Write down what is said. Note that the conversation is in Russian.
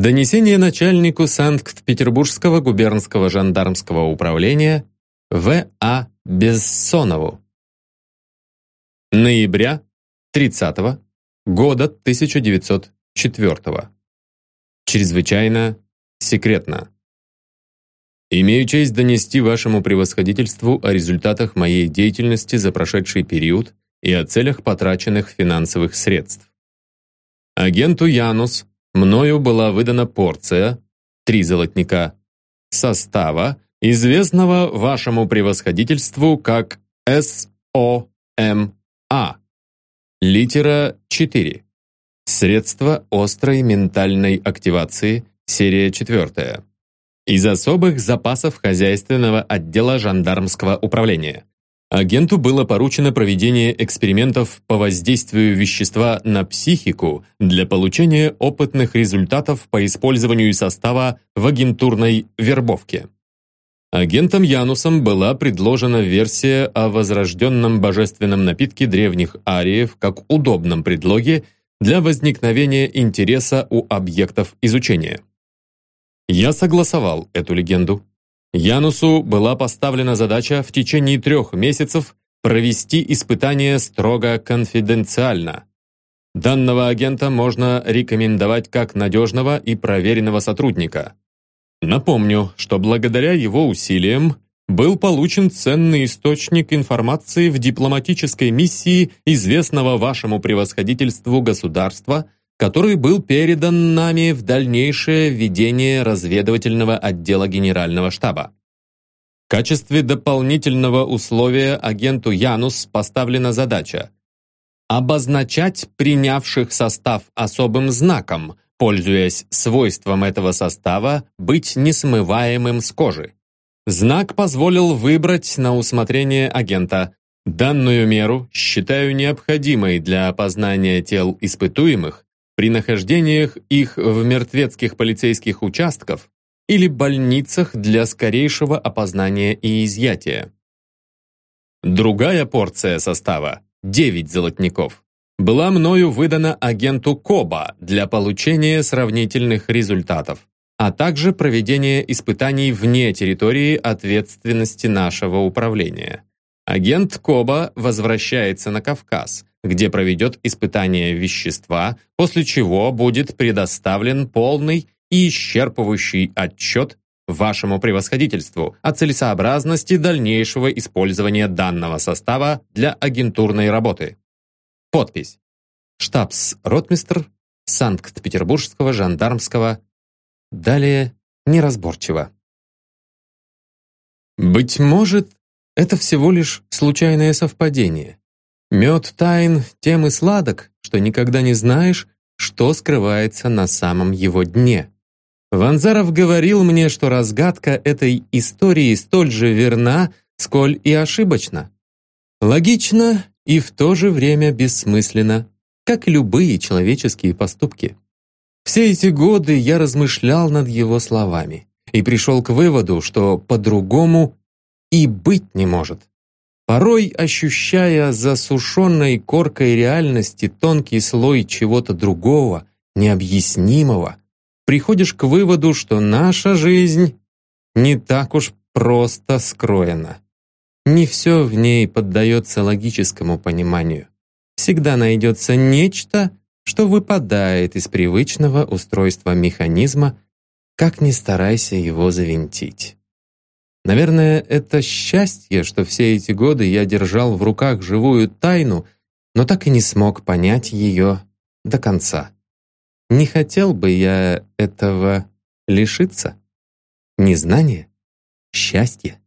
Донесение начальнику Санкт-Петербургского губернского жандармского управления В.А. Бессонову. Ноября 30 года 1904 Чрезвычайно секретно. Имею честь донести вашему превосходительству о результатах моей деятельности за прошедший период и о целях потраченных финансовых средств. Агенту Янус мною была выдана порция, три золотника, состава, известного вашему превосходительству как СОМА. Литера 4. Средства острой ментальной активации, серия 4 из особых запасов хозяйственного отдела жандармского управления. Агенту было поручено проведение экспериментов по воздействию вещества на психику для получения опытных результатов по использованию состава в агентурной вербовке. Агентом Янусом была предложена версия о возрожденном божественном напитке древних ариев как удобном предлоге для возникновения интереса у объектов изучения. Я согласовал эту легенду. Янусу была поставлена задача в течение трех месяцев провести испытание строго конфиденциально. Данного агента можно рекомендовать как надежного и проверенного сотрудника. Напомню, что благодаря его усилиям был получен ценный источник информации в дипломатической миссии известного вашему превосходительству государства – который был передан нами в дальнейшее ведение разведывательного отдела Генерального штаба. В качестве дополнительного условия агенту Янус поставлена задача обозначать принявших состав особым знаком, пользуясь свойством этого состава быть несмываемым с кожи. Знак позволил выбрать на усмотрение агента. Данную меру считаю необходимой для опознания тел испытуемых при нахождениях их в мертвецких полицейских участках или больницах для скорейшего опознания и изъятия. Другая порция состава, 9 золотников, была мною выдана агенту Коба для получения сравнительных результатов, а также проведения испытаний вне территории ответственности нашего управления. Агент Коба возвращается на Кавказ, где проведет испытание вещества, после чего будет предоставлен полный и исчерпывающий отчет вашему превосходительству о целесообразности дальнейшего использования данного состава для агентурной работы. Подпись. Штабс-ротмистр Санкт-Петербургского жандармского. Далее неразборчиво. Быть может, это всего лишь случайное совпадение. Мед тайн тем и сладок, что никогда не знаешь, что скрывается на самом его дне. Ванзаров говорил мне, что разгадка этой истории столь же верна, сколь и ошибочна. Логично и в то же время бессмысленно, как любые человеческие поступки. Все эти годы я размышлял над его словами и пришел к выводу, что по-другому и быть не может. Порой, ощущая засушенной коркой реальности тонкий слой чего-то другого, необъяснимого, приходишь к выводу, что наша жизнь не так уж просто скроена. Не все в ней поддается логическому пониманию. Всегда найдется нечто, что выпадает из привычного устройства механизма, как ни старайся его завинтить. Наверное, это счастье, что все эти годы я держал в руках живую тайну, но так и не смог понять ее до конца. Не хотел бы я этого лишиться? Незнание? Счастье?